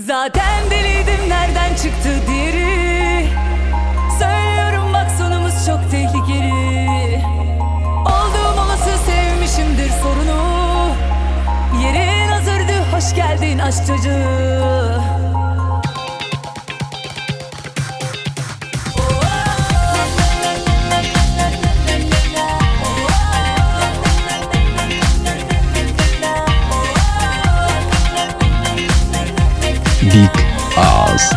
Zaten deliydim nereden çıktı diri Söylüyorum bak sonumuz çok tehlikeli. Olduğum olası sevmişimdir sorunu. Yerin hazırdı hoş geldin aşk çocuğu Big Ağız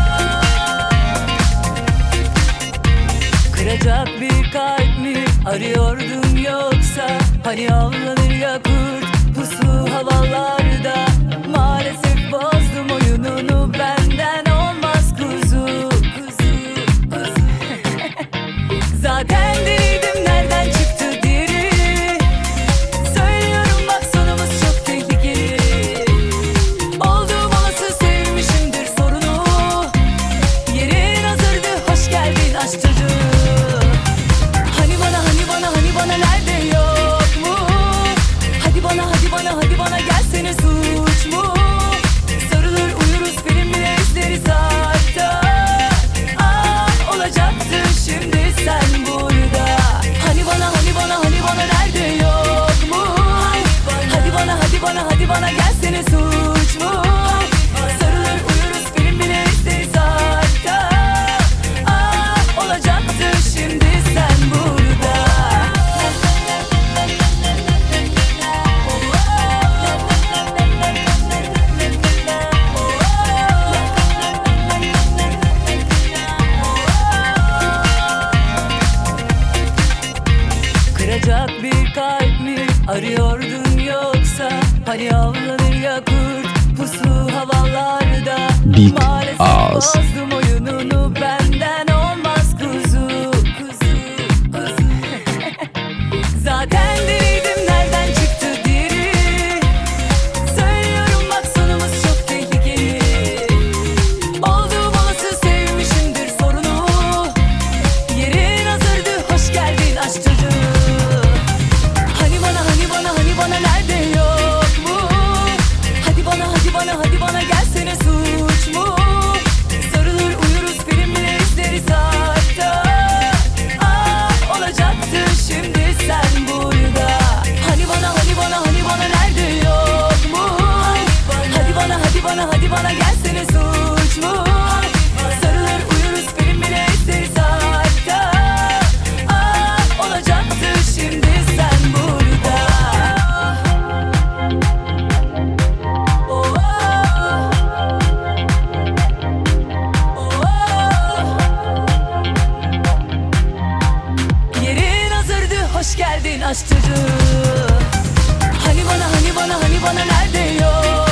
Kıracak bir kalp mi arıyordun yoksa? Hani avlanır ya kurt pusu havalarda. Maalesef bozdum oyununu benden olmaz kuzu. Kuzu kuzu. Zaten aşk çocuğu Hani bana hani bana hani bana nerede arıyordun yoksa Hani avlanır ya kurt pusu havalarda. Big Maalesef oyununu benden olmaz kuzu Kuzu kuzu. Zaten deliydim şimdi sen burada? Hani bana hani bana hani bana nerede yok mu Hadi bana hadi bana hadi bana hoş geldin çocuğu Hani bana hani bana hani bana nerede yok